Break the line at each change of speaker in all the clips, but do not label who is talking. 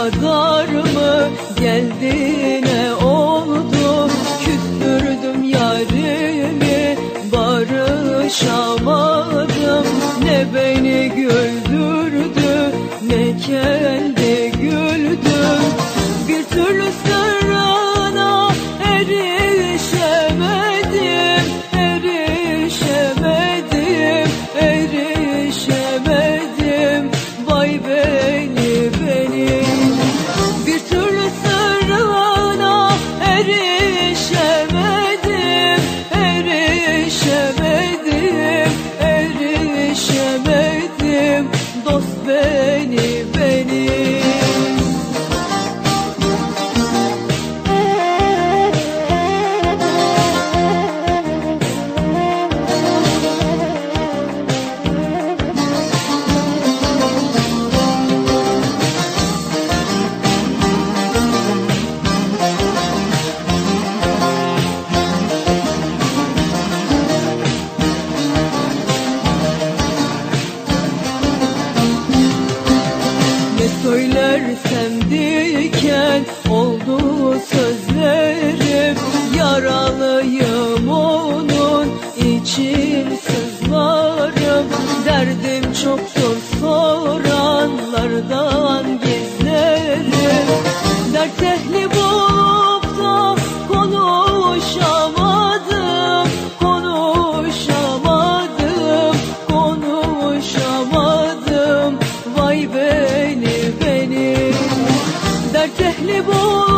Dünya dar mı geldi ne oldu? Küstürdüm yarimi barışamadım. Ne beni güldürdü ne kendi güldü. Bir türlü sırrına bebé. Oldu sözlerim. Yaralıyım onun için sızlarım. Derdim çoktur soranlardan الجهل بور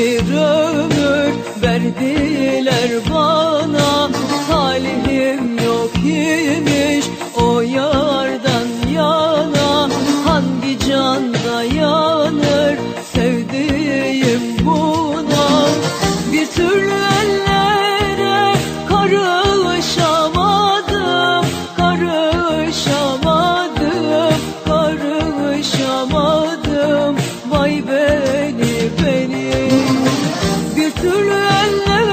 bir ömür verdiler bana cehennem